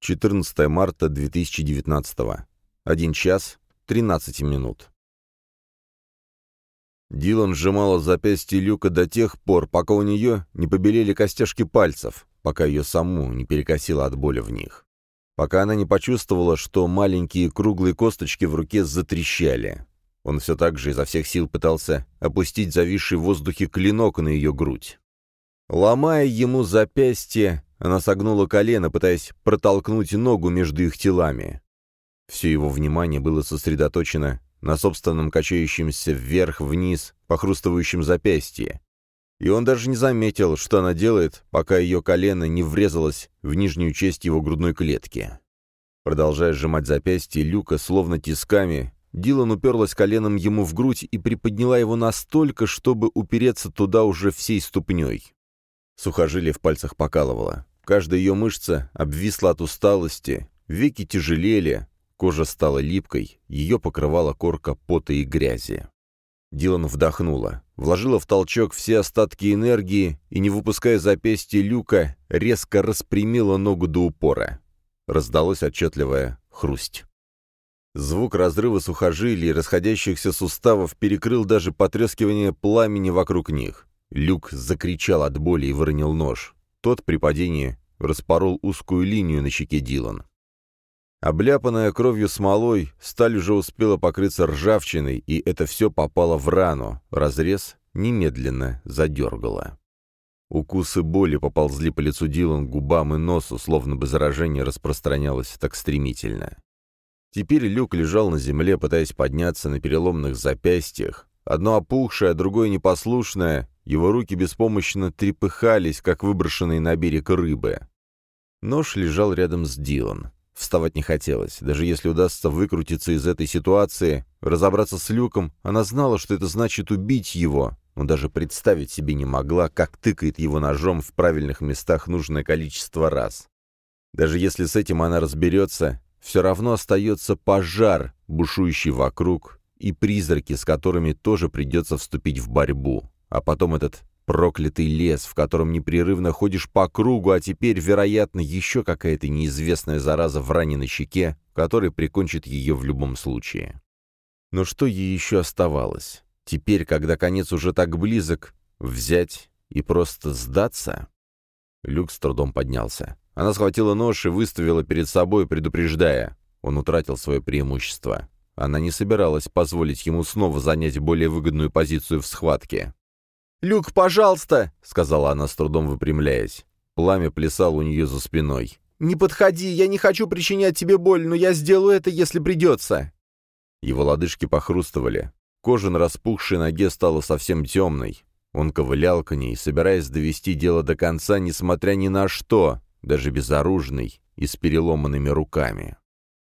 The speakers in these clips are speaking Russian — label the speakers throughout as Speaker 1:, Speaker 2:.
Speaker 1: 14 марта 2019. 1 час 13 минут. Дилан сжимала запястье Люка до тех пор, пока у нее не побелели костяшки пальцев, пока ее саму не перекосило от боли в них. Пока она не почувствовала, что маленькие круглые косточки в руке затрещали. Он все так же изо всех сил пытался опустить зависший в воздухе клинок на ее грудь. Ломая ему запястье, она согнула колено, пытаясь протолкнуть ногу между их телами. Все его внимание было сосредоточено на собственном качающемся вверх-вниз, похрустывающем запястье. И он даже не заметил, что она делает, пока ее колено не врезалось в нижнюю часть его грудной клетки. Продолжая сжимать запястье Люка, словно тисками, Дилан уперлась коленом ему в грудь и приподняла его настолько, чтобы упереться туда уже всей ступней. Сухожилие в пальцах покалывало. Каждая ее мышца обвисла от усталости, веки тяжелели, кожа стала липкой, ее покрывала корка пота и грязи. Дилан вдохнула, вложила в толчок все остатки энергии и, не выпуская запястья люка, резко распрямила ногу до упора. Раздалось отчетливое хрусть. Звук разрыва сухожилий и расходящихся суставов перекрыл даже потрескивание пламени вокруг них. Люк закричал от боли и выронил нож. Тот при падении распорол узкую линию на щеке Дилан. Обляпанная кровью смолой, сталь уже успела покрыться ржавчиной, и это все попало в рану. Разрез немедленно задергало. Укусы боли поползли по лицу Дилан, губам и носу, словно бы заражение распространялось так стремительно. Теперь Люк лежал на земле, пытаясь подняться на переломных запястьях. Одно опухшее, другое непослушное, его руки беспомощно трепыхались, как выброшенные на берег рыбы. Нож лежал рядом с Дилан. Вставать не хотелось. Даже если удастся выкрутиться из этой ситуации, разобраться с Люком, она знала, что это значит убить его, но даже представить себе не могла, как тыкает его ножом в правильных местах нужное количество раз. Даже если с этим она разберется, все равно остается пожар, бушующий вокруг, и призраки, с которыми тоже придется вступить в борьбу. А потом этот проклятый лес, в котором непрерывно ходишь по кругу, а теперь, вероятно, еще какая-то неизвестная зараза в раненой щеке, которая прикончит ее в любом случае. Но что ей еще оставалось? Теперь, когда конец уже так близок, взять и просто сдаться? Люк с трудом поднялся. Она схватила нож и выставила перед собой, предупреждая. Он утратил свое преимущество. Она не собиралась позволить ему снова занять более выгодную позицию в схватке. «Люк, пожалуйста!» — сказала она с трудом выпрямляясь. Пламя плясало у нее за спиной. «Не подходи, я не хочу причинять тебе боль, но я сделаю это, если придется!» Его лодыжки похрустывали. Кожа на распухшей ноге стала совсем темной. Он ковылял к ней, собираясь довести дело до конца, несмотря ни на что, даже безоружный и с переломанными руками.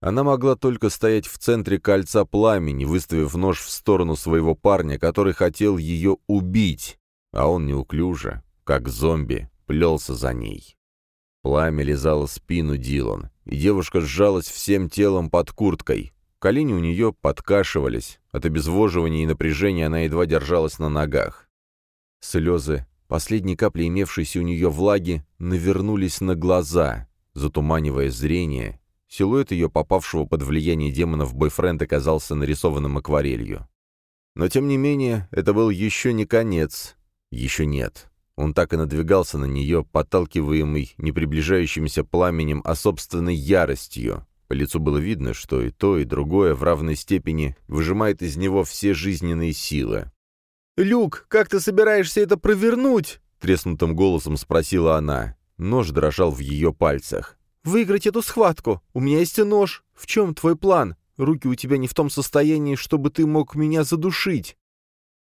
Speaker 1: Она могла только стоять в центре кольца пламени, выставив нож в сторону своего парня, который хотел ее убить, а он неуклюже, как зомби, плелся за ней. Пламя лизало спину Дилан, и девушка сжалась всем телом под курткой. Колени у нее подкашивались. От обезвоживания и напряжения она едва держалась на ногах. Слезы, последней капли имевшейся у нее влаги, навернулись на глаза, затуманивая зрение Силуэт ее попавшего под влияние демонов бойфренд оказался нарисованным акварелью. Но, тем не менее, это был еще не конец. Еще нет. Он так и надвигался на нее, подталкиваемый не приближающимся пламенем, а собственной яростью. По лицу было видно, что и то, и другое в равной степени выжимает из него все жизненные силы. «Люк, как ты собираешься это провернуть?» — треснутым голосом спросила она. Нож дрожал в ее пальцах. «Выиграть эту схватку! У меня есть нож! В чем твой план? Руки у тебя не в том состоянии, чтобы ты мог меня задушить.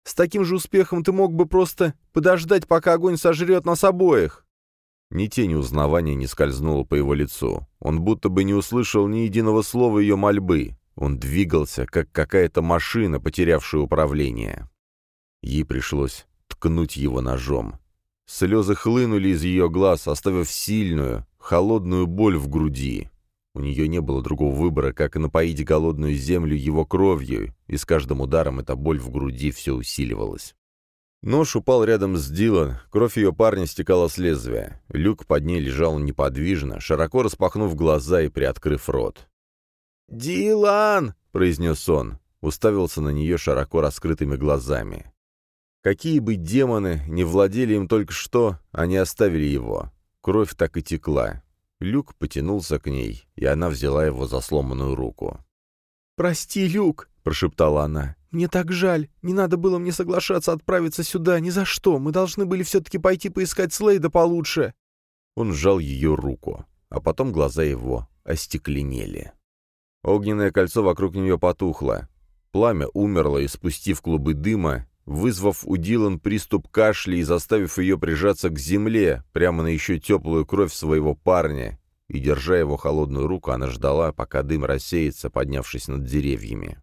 Speaker 1: С таким же успехом ты мог бы просто подождать, пока огонь сожрет нас обоих!» Ни тени узнавания не скользнуло по его лицу. Он будто бы не услышал ни единого слова ее мольбы. Он двигался, как какая-то машина, потерявшая управление. Ей пришлось ткнуть его ножом. Слезы хлынули из ее глаз, оставив сильную, холодную боль в груди. У нее не было другого выбора, как напоить голодную землю его кровью, и с каждым ударом эта боль в груди все усиливалась. Нож упал рядом с Дилан, кровь ее парня стекала с лезвия. Люк под ней лежал неподвижно, широко распахнув глаза и приоткрыв рот. «Дилан!» — произнес он, уставился на нее широко раскрытыми глазами. Какие бы демоны не владели им только что, они оставили его. Кровь так и текла. Люк потянулся к ней, и она взяла его за сломанную руку.
Speaker 2: «Прости, Люк!» — прошептала она. «Мне так жаль. Не надо было мне соглашаться отправиться сюда. Ни за что. Мы должны были все-таки пойти поискать Слейда получше».
Speaker 1: Он сжал ее руку, а потом глаза его остекленели. Огненное кольцо вокруг нее потухло. Пламя умерло, испустив клубы дыма, вызвав у Дилан приступ кашля и заставив ее прижаться к земле, прямо на еще теплую кровь своего парня, и, держа его холодную руку, она ждала, пока дым рассеется, поднявшись над деревьями.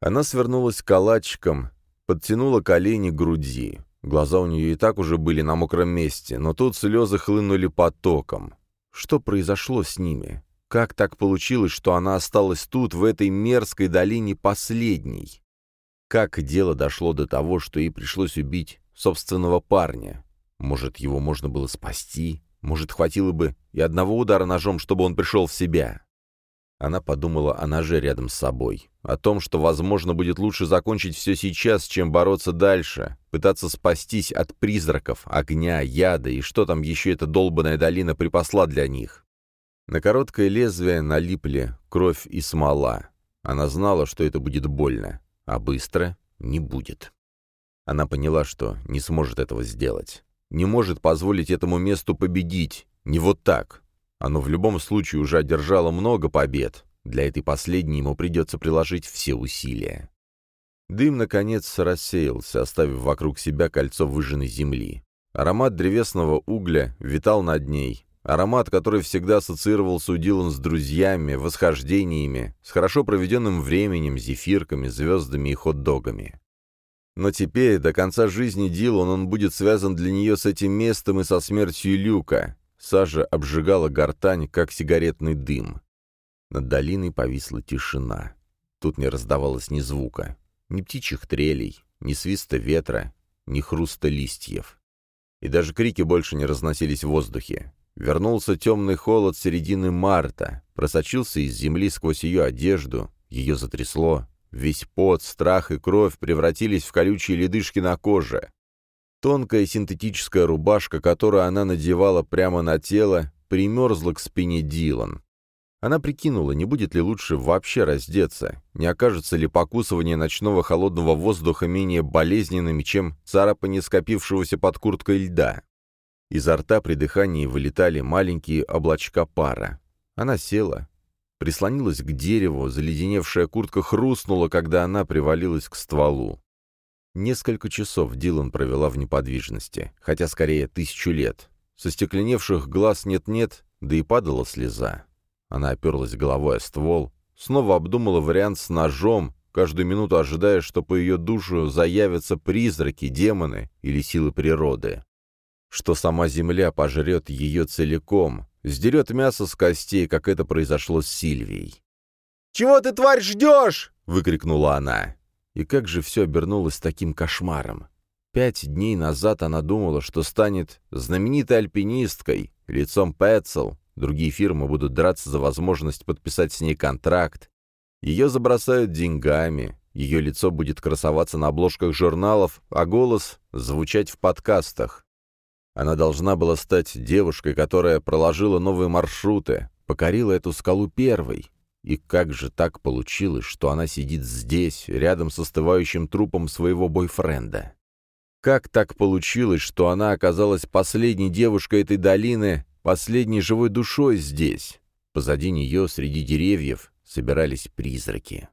Speaker 1: Она свернулась калачиком, подтянула колени к груди. Глаза у нее и так уже были на мокром месте, но тут слезы хлынули потоком. Что произошло с ними? Как так получилось, что она осталась тут, в этой мерзкой долине, последней? Как дело дошло до того, что ей пришлось убить собственного парня? Может, его можно было спасти? Может, хватило бы и одного удара ножом, чтобы он пришел в себя. Она подумала о ноже рядом с собой, о том, что, возможно, будет лучше закончить все сейчас, чем бороться дальше, пытаться спастись от призраков, огня, яда и что там еще эта долбанная долина припасла для них. На короткое лезвие налипли кровь и смола. Она знала, что это будет больно, а быстро не будет. Она поняла, что не сможет этого сделать. Не может позволить этому месту победить, не вот так. Оно в любом случае уже одержало много побед. Для этой последней ему придется приложить все усилия. Дым, наконец, рассеялся, оставив вокруг себя кольцо выжженной земли. Аромат древесного угля витал над ней. Аромат, который всегда ассоциировался у Дилан с друзьями, восхождениями, с хорошо проведенным временем, зефирками, звездами и хот-догами. Но теперь, до конца жизни Дилан, он будет связан для нее с этим местом и со смертью Люка. Сажа обжигала гортань, как сигаретный дым. Над долиной повисла тишина. Тут не раздавалось ни звука, ни птичьих трелей, ни свиста ветра, ни хруста листьев. И даже крики больше не разносились в воздухе. Вернулся темный холод середины марта, просочился из земли сквозь ее одежду, ее затрясло, весь пот, страх и кровь превратились в колючие ледышки на коже. Тонкая синтетическая рубашка, которую она надевала прямо на тело, примерзла к спине Дилан. Она прикинула, не будет ли лучше вообще раздеться, не окажется ли покусывание ночного холодного воздуха менее болезненными, чем царапание скопившегося под курткой льда. Изо рта при дыхании вылетали маленькие облачка пара. Она села, прислонилась к дереву, заледеневшая куртка хрустнула, когда она привалилась к стволу. Несколько часов Дилан провела в неподвижности, хотя скорее тысячу лет. Со стекленевших глаз нет-нет, да и падала слеза. Она оперлась головой о ствол, снова обдумала вариант с ножом, каждую минуту ожидая, что по ее душу заявятся призраки, демоны или силы природы. Что сама земля пожрет ее целиком, сдерет мясо с костей, как это произошло с Сильвией.
Speaker 2: «Чего ты, тварь, ждешь?»
Speaker 1: — выкрикнула она. И как же все обернулось таким кошмаром? Пять дней назад она думала, что станет знаменитой альпинисткой, лицом Пэтсел, другие фирмы будут драться за возможность подписать с ней контракт, ее забросают деньгами, ее лицо будет красоваться на обложках журналов, а голос — звучать в подкастах. Она должна была стать девушкой, которая проложила новые маршруты, покорила эту скалу первой, и как же так получилось, что она сидит здесь, рядом с остывающим трупом своего бойфренда? Как так получилось, что она оказалась последней девушкой этой долины, последней живой душой здесь? Позади нее, среди деревьев, собирались призраки.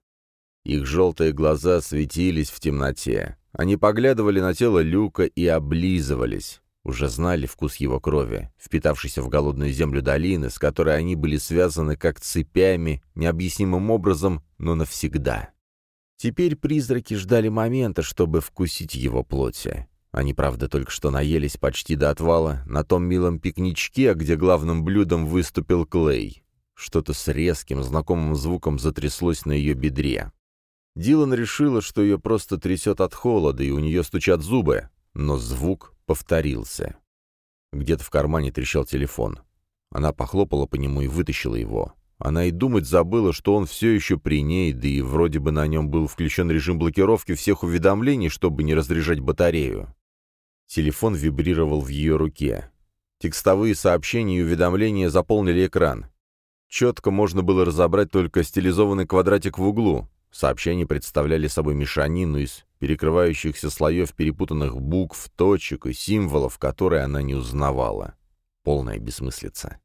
Speaker 1: Их желтые глаза светились в темноте. Они поглядывали на тело Люка и облизывались уже знали вкус его крови, впитавшейся в голодную землю долины, с которой они были связаны как цепями, необъяснимым образом, но навсегда. Теперь призраки ждали момента, чтобы вкусить его плоти. Они, правда, только что наелись почти до отвала на том милом пикничке, где главным блюдом выступил Клей. Что-то с резким, знакомым звуком затряслось на ее бедре. Дилан решила, что ее просто трясет от холода, и у нее стучат зубы, но звук повторился. Где-то в кармане трещал телефон. Она похлопала по нему и вытащила его. Она и думать забыла, что он все еще при ней, да и вроде бы на нем был включен режим блокировки всех уведомлений, чтобы не разряжать батарею. Телефон вибрировал в ее руке. Текстовые сообщения и уведомления заполнили экран. Четко можно было разобрать только стилизованный квадратик в углу. Сообщения представляли собой мешанину из перекрывающихся слоев перепутанных букв, точек и символов, которые она не узнавала. Полная бессмыслица.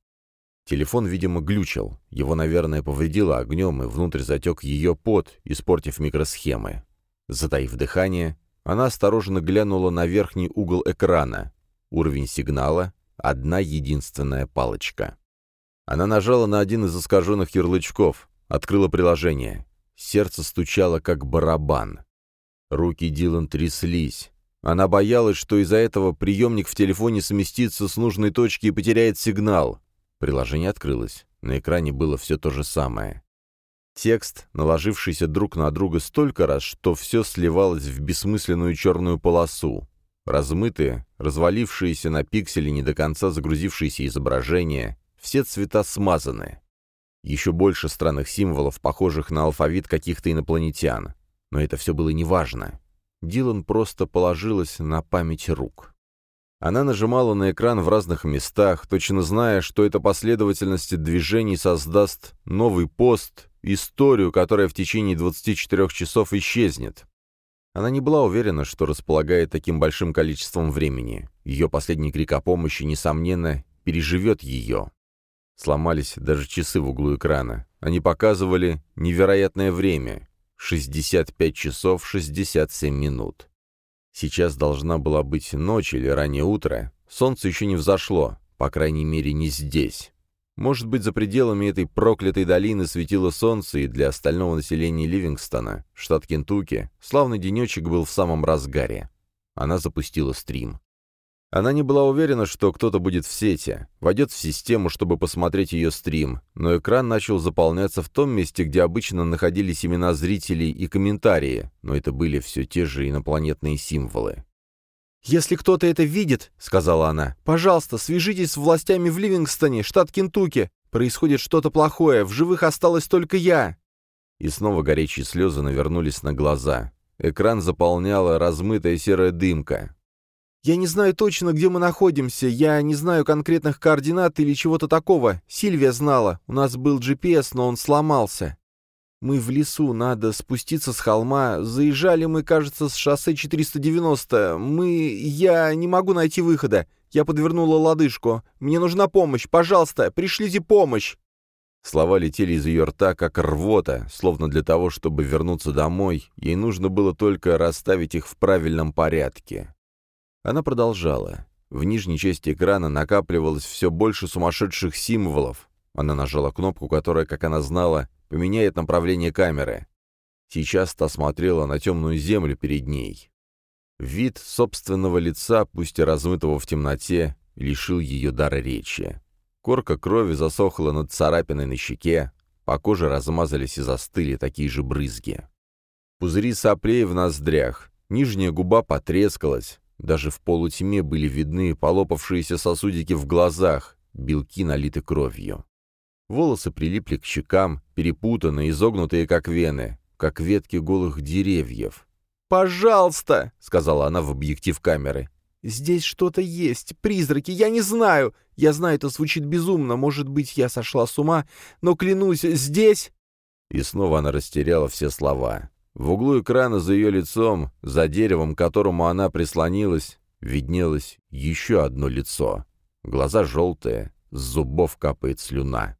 Speaker 1: Телефон, видимо, глючил. Его, наверное, повредило огнем, и внутрь затек ее пот, испортив микросхемы. Затаив дыхание, она осторожно глянула на верхний угол экрана. Уровень сигнала — одна единственная палочка. Она нажала на один из искаженных ярлычков, открыла приложение. Сердце стучало, как барабан. Руки Дилан тряслись. Она боялась, что из-за этого приемник в телефоне сместится с нужной точки и потеряет сигнал. Приложение открылось. На экране было все то же самое. Текст, наложившийся друг на друга столько раз, что все сливалось в бессмысленную черную полосу. Размытые, развалившиеся на пиксели не до конца загрузившиеся изображения, все цвета смазаны. Еще больше странных символов, похожих на алфавит каких-то инопланетян. Но это все было неважно. Дилан просто положилась на память рук. Она нажимала на экран в разных местах, точно зная, что эта последовательность движений создаст новый пост, историю, которая в течение 24 часов исчезнет. Она не была уверена, что располагает таким большим количеством времени. Ее последний крик о помощи, несомненно, переживет ее. Сломались даже часы в углу экрана. Они показывали невероятное время — 65 часов 67 минут. Сейчас должна была быть ночь или раннее утро. Солнце еще не взошло, по крайней мере, не здесь. Может быть, за пределами этой проклятой долины светило солнце, и для остального населения Ливингстона, штат Кентукки, славный денечек был в самом разгаре. Она запустила стрим. Она не была уверена, что кто-то будет в сети, войдет в систему, чтобы посмотреть ее стрим, но экран начал заполняться в том месте, где обычно находились имена зрителей и комментарии, но это были все те же инопланетные символы.
Speaker 2: «Если кто-то это видит, — сказала она, — пожалуйста, свяжитесь с властями в Ливингстоне, штат Кентукки. Происходит что-то плохое, в живых осталась только я».
Speaker 1: И снова горячие слезы навернулись на глаза. Экран заполняла размытая серая дымка.
Speaker 2: «Я не знаю точно, где мы находимся. Я не знаю конкретных координат или чего-то такого. Сильвия знала. У нас был GPS, но он сломался. Мы в лесу, надо спуститься с холма. Заезжали мы, кажется, с шоссе 490. Мы... Я не могу найти выхода. Я подвернула лодыжку. Мне нужна помощь. Пожалуйста, пришлите помощь!»
Speaker 1: Слова летели из ее рта, как рвота, словно для того, чтобы вернуться домой, ей нужно было только расставить их в правильном порядке. Она продолжала. В нижней части экрана накапливалось все больше сумасшедших символов. Она нажала кнопку, которая, как она знала, поменяет направление камеры. Сейчас та смотрела на темную землю перед ней. Вид собственного лица, пусть и размытого в темноте, лишил ее дара речи. Корка крови засохла над царапиной на щеке, по коже размазались и застыли такие же брызги. Пузыри соплей в ноздрях, нижняя губа потрескалась, даже в полутьме были видны полопавшиеся сосудики в глазах, белки налиты кровью. Волосы прилипли к щекам, перепутанные, изогнутые, как вены, как ветки голых деревьев.
Speaker 2: «Пожалуйста!» — сказала она в объектив камеры. «Здесь что-то есть. Призраки, я не знаю. Я знаю, это звучит безумно. Может быть, я сошла с ума, но клянусь, здесь...»
Speaker 1: И снова она растеряла все слова. В углу экрана за ее лицом, за деревом, к которому она прислонилась, виднелось еще одно лицо. Глаза желтые, с зубов капает слюна.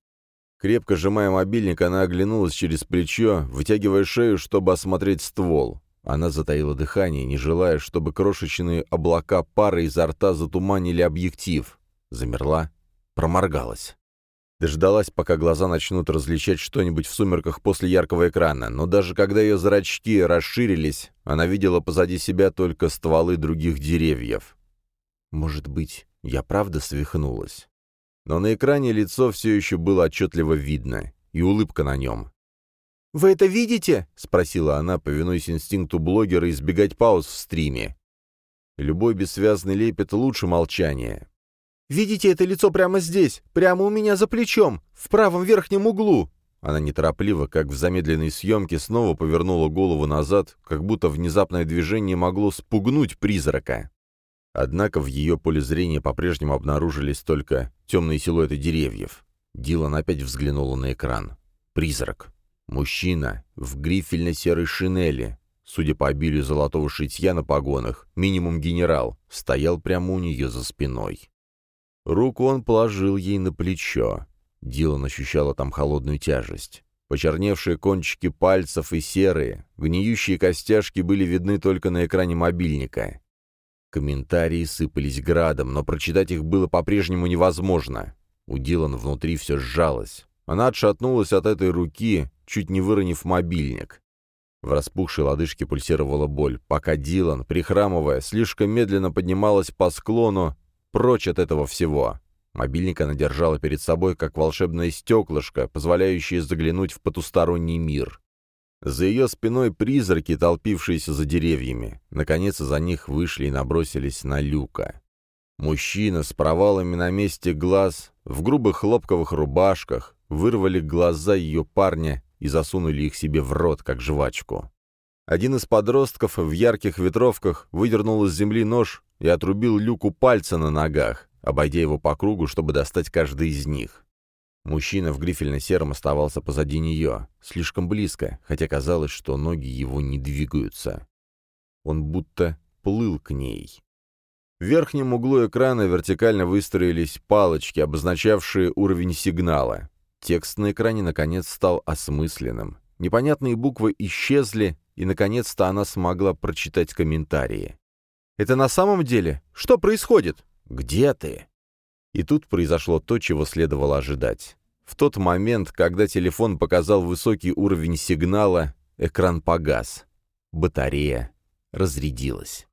Speaker 1: Крепко сжимая мобильник, она оглянулась через плечо, вытягивая шею, чтобы осмотреть ствол. Она затаила дыхание, не желая, чтобы крошечные облака пары изо рта затуманили объектив. Замерла, проморгалась. Дождалась, пока глаза начнут различать что-нибудь в сумерках после яркого экрана, но даже когда ее зрачки расширились, она видела позади себя только стволы других деревьев. Может быть, я правда свихнулась? Но на экране лицо все еще было отчетливо видно, и улыбка на нем.
Speaker 2: «Вы это видите?» — спросила она, повинуясь инстинкту блогера избегать пауз в стриме.
Speaker 1: Любой бессвязный лепет лучше молчания.
Speaker 2: «Видите это лицо прямо здесь, прямо у меня за плечом, в правом верхнем углу?»
Speaker 1: Она неторопливо, как в замедленной съемке, снова повернула голову назад, как будто внезапное движение могло спугнуть призрака. Однако в ее поле зрения по-прежнему обнаружились только темные силуэты деревьев. Дилан опять взглянула на экран. Призрак. Мужчина в грифельно-серой шинели, судя по обилию золотого шитья на погонах, минимум генерал, стоял прямо у нее за спиной. Руку он положил ей на плечо. Дилан ощущала там холодную тяжесть. Почерневшие кончики пальцев и серые, гниющие костяшки были видны только на экране мобильника. Комментарии сыпались градом, но прочитать их было по-прежнему невозможно. У Дилан внутри все сжалось. Она отшатнулась от этой руки, чуть не выронив мобильник. В распухшей лодыжке пульсировала боль, пока Дилан, прихрамывая, слишком медленно поднималась по склону, прочь от этого всего. Мобильник она держала перед собой, как волшебное стеклышко, позволяющее заглянуть в потусторонний мир. За ее спиной призраки, толпившиеся за деревьями. Наконец за них вышли и набросились на люка. Мужчина с провалами на месте глаз, в грубых хлопковых рубашках, вырвали глаза ее парня и засунули их себе в рот, как жвачку. Один из подростков в ярких ветровках выдернул из земли нож и отрубил люку пальца на ногах, обойдя его по кругу, чтобы достать каждый из них. Мужчина в грифельно-сером оставался позади нее, слишком близко, хотя казалось, что ноги его не двигаются. Он будто плыл к ней. В верхнем углу экрана вертикально выстроились палочки, обозначавшие уровень сигнала. Текст на экране, наконец, стал осмысленным. Непонятные буквы исчезли, и, наконец-то, она смогла прочитать комментарии.
Speaker 2: «Это на самом деле? Что происходит?»
Speaker 1: «Где ты?» И тут произошло то, чего следовало ожидать. В тот момент, когда телефон показал высокий уровень сигнала, экран погас. Батарея разрядилась.